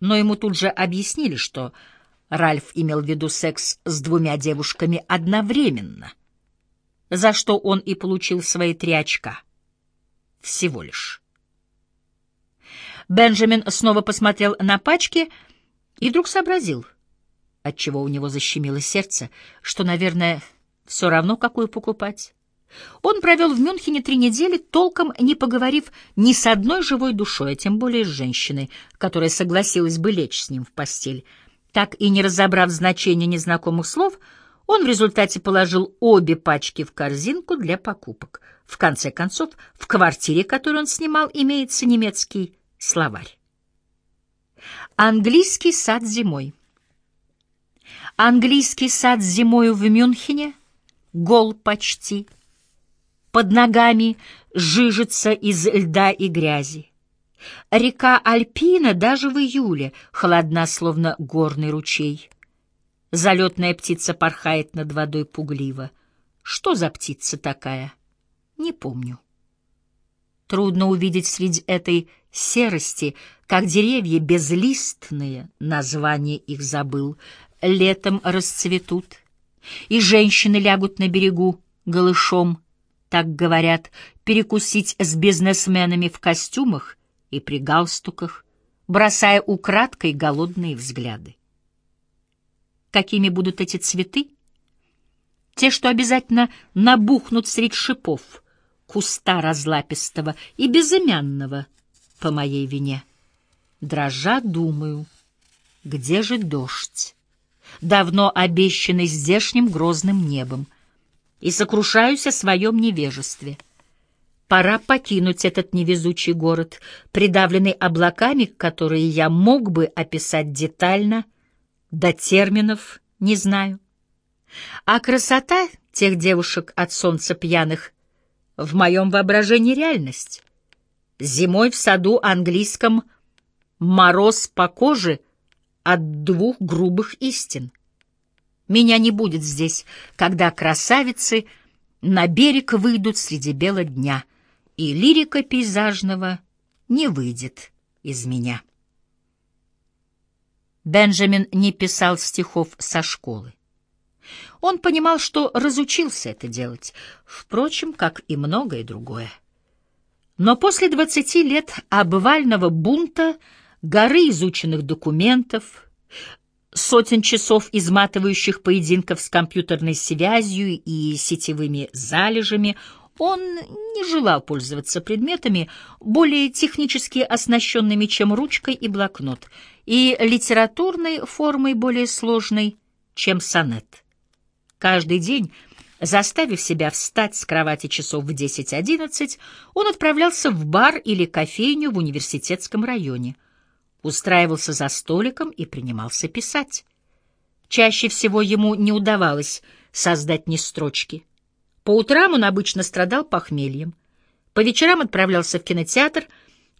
но ему тут же объяснили, что Ральф имел в виду секс с двумя девушками одновременно, за что он и получил свои три очка. Всего лишь. Бенджамин снова посмотрел на пачки и вдруг сообразил, отчего у него защемило сердце, что, наверное, все равно, какую покупать. Он провел в Мюнхене три недели, толком не поговорив ни с одной живой душой, а тем более с женщиной, которая согласилась бы лечь с ним в постель. Так и не разобрав значение незнакомых слов, он в результате положил обе пачки в корзинку для покупок. В конце концов, в квартире, которую он снимал, имеется немецкий словарь. Английский сад зимой. Английский сад зимою в Мюнхене гол почти. Под ногами жижется из льда и грязи. Река Альпина даже в июле холодна, словно горный ручей. Залетная птица порхает над водой пугливо. Что за птица такая? Не помню. Трудно увидеть среди этой серости, как деревья безлистные, название их забыл, летом расцветут, и женщины лягут на берегу голышом, так говорят, перекусить с бизнесменами в костюмах и при галстуках, бросая украдкой голодные взгляды. Какими будут эти цветы? Те, что обязательно набухнут средь шипов, куста разлапистого и безымянного, по моей вине. Дрожа думаю, где же дождь, давно обещанный здешним грозным небом, и сокрушаюсь о своем невежестве — Пора покинуть этот невезучий город, придавленный облаками, которые я мог бы описать детально, до терминов не знаю. А красота тех девушек от солнца пьяных в моем воображении реальность. Зимой в саду английском мороз по коже от двух грубых истин. Меня не будет здесь, когда красавицы на берег выйдут среди бела дня — и лирика пейзажного не выйдет из меня. Бенджамин не писал стихов со школы. Он понимал, что разучился это делать, впрочем, как и многое другое. Но после двадцати лет обвального бунта, горы изученных документов, сотен часов изматывающих поединков с компьютерной связью и сетевыми залежами, он не желал пользоваться предметами, более технически оснащенными, чем ручкой и блокнот, и литературной формой более сложной, чем сонет. Каждый день, заставив себя встать с кровати часов в 10-11, он отправлялся в бар или кофейню в университетском районе, устраивался за столиком и принимался писать. Чаще всего ему не удавалось создать ни строчки. По утрам он обычно страдал похмельем. По вечерам отправлялся в кинотеатр,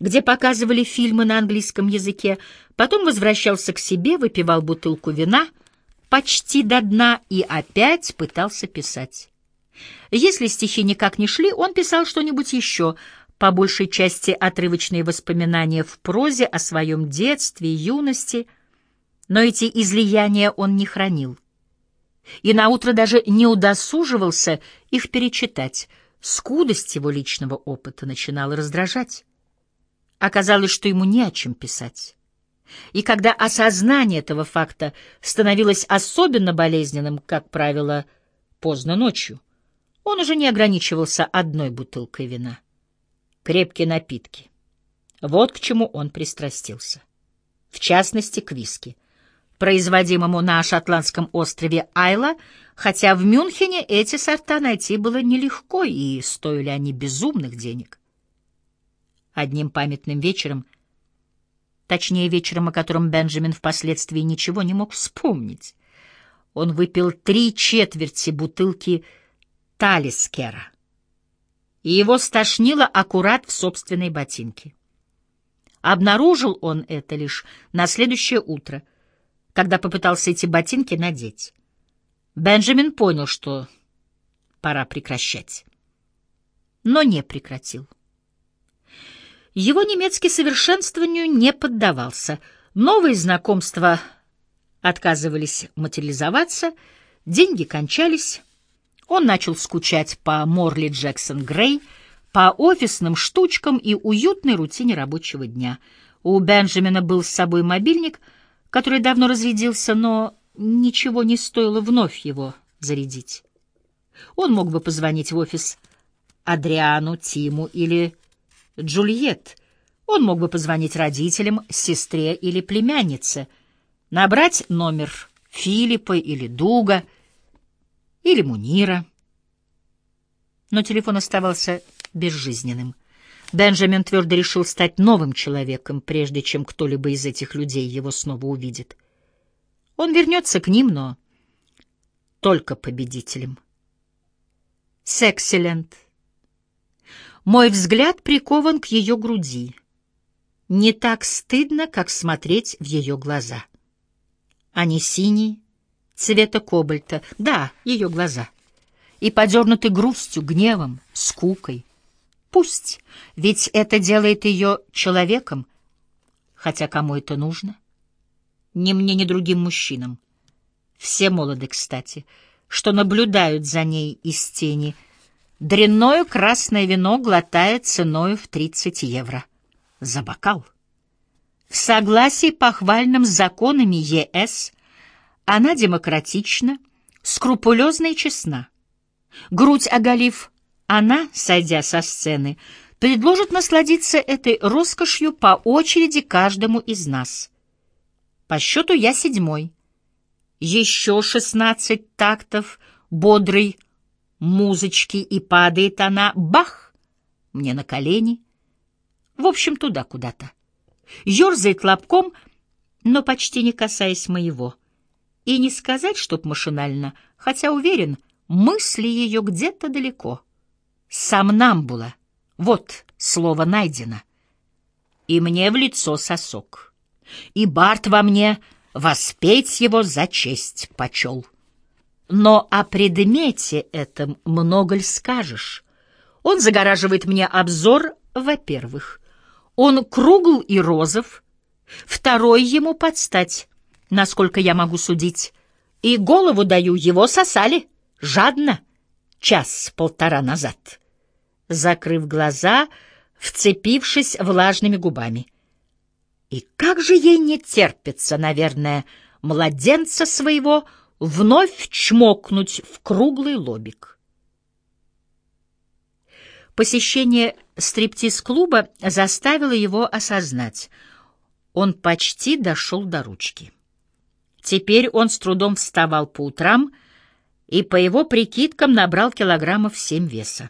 где показывали фильмы на английском языке, потом возвращался к себе, выпивал бутылку вина почти до дна и опять пытался писать. Если стихи никак не шли, он писал что-нибудь еще, по большей части отрывочные воспоминания в прозе о своем детстве и юности, но эти излияния он не хранил и наутро даже не удосуживался их перечитать. Скудость его личного опыта начинала раздражать. Оказалось, что ему не о чем писать. И когда осознание этого факта становилось особенно болезненным, как правило, поздно ночью, он уже не ограничивался одной бутылкой вина. Крепкие напитки. Вот к чему он пристрастился. В частности, к виски — производимому на шотландском острове Айла, хотя в Мюнхене эти сорта найти было нелегко, и стоили они безумных денег. Одним памятным вечером, точнее вечером, о котором Бенджамин впоследствии ничего не мог вспомнить, он выпил три четверти бутылки Талискера, и его стошнило аккурат в собственной ботинке. Обнаружил он это лишь на следующее утро — когда попытался эти ботинки надеть. Бенджамин понял, что пора прекращать. Но не прекратил. Его немецкий совершенствованию не поддавался. Новые знакомства отказывались материализоваться, деньги кончались. Он начал скучать по Морли Джексон Грей, по офисным штучкам и уютной рутине рабочего дня. У Бенджамина был с собой мобильник, который давно разрядился, но ничего не стоило вновь его зарядить. Он мог бы позвонить в офис Адриану, Тиму или Джульет. Он мог бы позвонить родителям, сестре или племяннице, набрать номер Филиппа или Дуга или Мунира. Но телефон оставался безжизненным. Бенджамин твердо решил стать новым человеком, прежде чем кто-либо из этих людей его снова увидит. Он вернется к ним, но только победителем. Сексилент. Мой взгляд прикован к ее груди. Не так стыдно, как смотреть в ее глаза. Они синие, цвета кобальта, да, ее глаза, и подернуты грустью, гневом, скукой. Пусть, ведь это делает ее человеком, хотя кому это нужно? Ни мне, ни другим мужчинам. Все молоды, кстати, что наблюдают за ней из тени — Дрянное красное вино глотая ценою в 30 евро. За бокал. В согласии похвальным с законами ЕС она демократична, скрупулезна и честна. Грудь оголив, она, сойдя со сцены, предложит насладиться этой роскошью по очереди каждому из нас. По счету я седьмой. Еще шестнадцать тактов, бодрый, музычки, и падает она, бах, мне на колени. В общем, туда куда-то. Ёрзает лобком, но почти не касаясь моего. И не сказать, чтоб машинально, хотя уверен, мысли ее где-то далеко. Сомнамбула. Вот слово найдено. И мне в лицо сосок. И Барт во мне воспеть его за честь почел. Но о предмете этом много ли скажешь? Он загораживает мне обзор, во-первых. Он кругл и розов. Второй ему подстать, насколько я могу судить. И голову даю, его сосали. Жадно. Час-полтора назад. Закрыв глаза, вцепившись влажными губами. И как же ей не терпится, наверное, младенца своего — вновь чмокнуть в круглый лобик. Посещение стриптиз-клуба заставило его осознать. Он почти дошел до ручки. Теперь он с трудом вставал по утрам и, по его прикидкам, набрал килограммов семь веса.